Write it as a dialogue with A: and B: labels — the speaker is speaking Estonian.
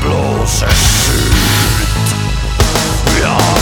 A: bloßes Süd. Ja.